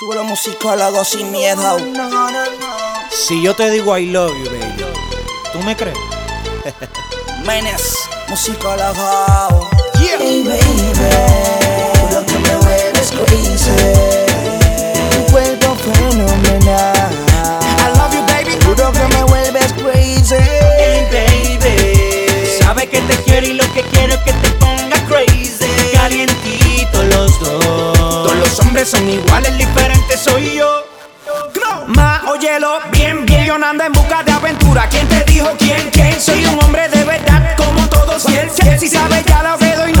Sube los musicólogos sin miedo. Si yo te digo I love you, baby, ¿tú me crees? Menes, musicólogo. Hey, baby, los hombres son iguales, diferentes soy yo. Ma, óyelo, bien, bien, yo ando en busca de aventura. ¿Quién te dijo quién, quién? Soy un hombre de verdad, como todos y él. Si sabe ya lo que doy,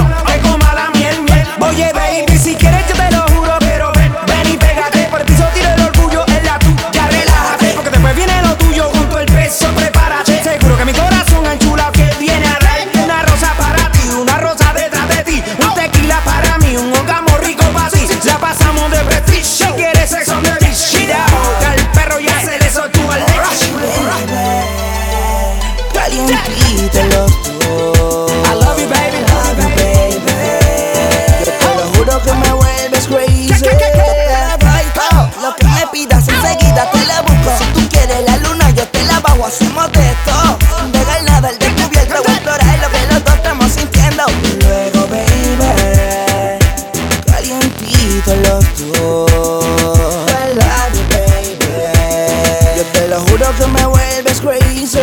Calientito los dos. I love you, baby. Love you, baby. Yo te lo juro que me vuelves crazy. Lo que me pidas enseguida te la busco. Si tú quieres la luna, yo te la bajo. Hacemos de todo. Dejar nada al descubierto. Voy a explorar lo que los dos estamos sintiendo. Y luego, baby, calientito los dos. I love you, baby. Yo te lo juro que me vuelves crazy.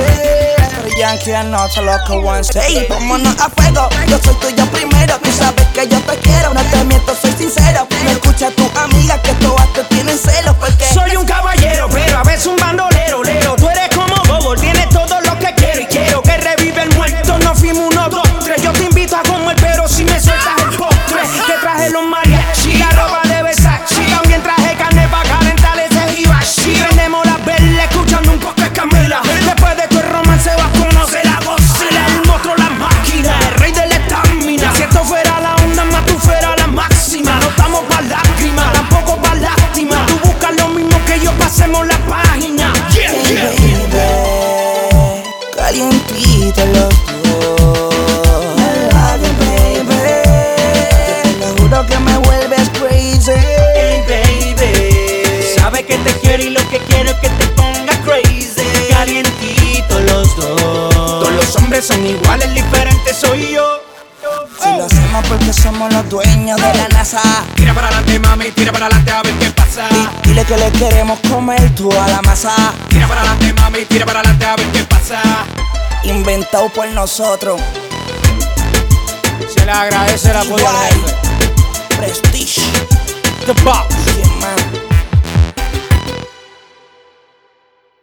Yankee anoche loco once. Hey, vámonos a fuego. Yo soy tuyo primero. Tú sabes que yo te quiero. No te miento, soy sincero. Son iguales, diferentes soy yo. Si lo hacemos porque somos los dueños de la NASA. Tira para adelante, mami, tira para adelante a ver qué pasa. Di- Dile que le queremos comer toda la masa. Tira para adelante, mami, tira para adelante a ver qué pasa. Inventado por nosotros. Se le agradece el apoyo. Prestige. The Box.